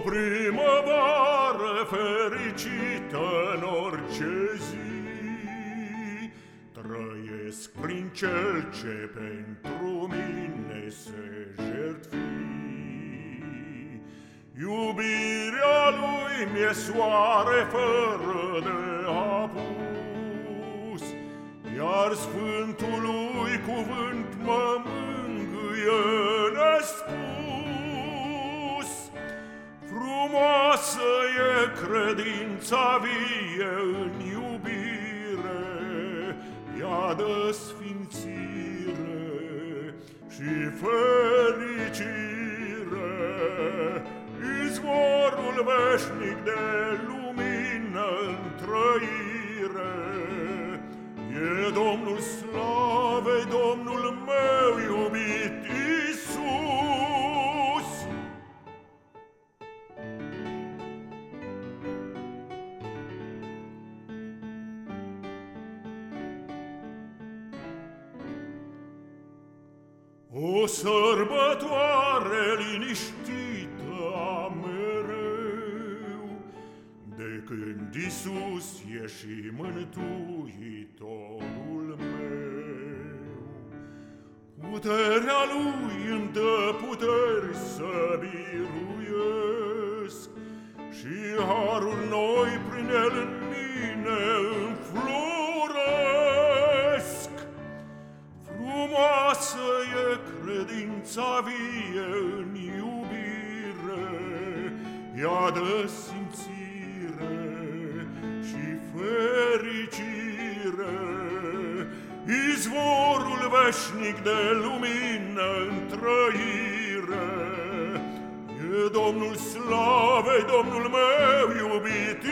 O primăvară fericită în orice zi Trăiesc prin cel ce pentru mine se jertfi. Iubirea lui mi-e soare fără de apus Iar Sfântului cuvânt Frumoasă e credința vie în iubire, Ea dă sfințire și fericire, Izvorul veșnic de lumină în trăire. O sărbătoare liniștită a mereu, De când Iisus e și mântuitorul meu. Puterea Lui îmi dă puteri să biruiesc, Și harul noi prin El în mine înfloresc. Frumoasă e credința vie în iubire, ea dă simțire și fericire, izvorul veșnic de lumină în trăire. E Domnul slavei, Domnul meu iubit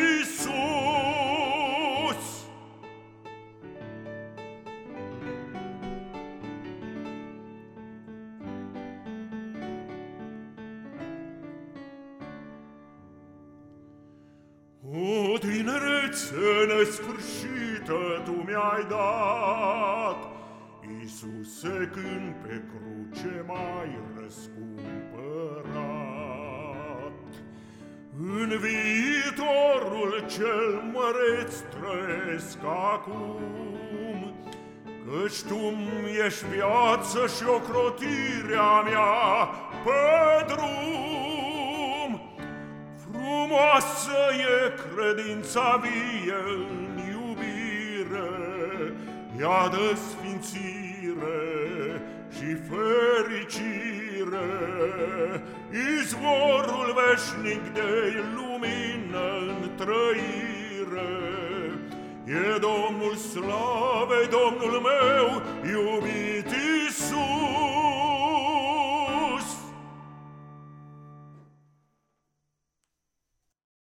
O tinerețe nesfârșită tu mi-ai dat, Iisuse, când pe cruce mai răscumpărat. În viitorul cel măreț trăiesc acum, Căci tu ești viață și ocrotirea mea pe drum. Frumoasă e credința vie în iubire, Ea dă sfințire și fericire, Izvorul veșnic de lumină în trăire. E Domnul slavei, Domnul meu,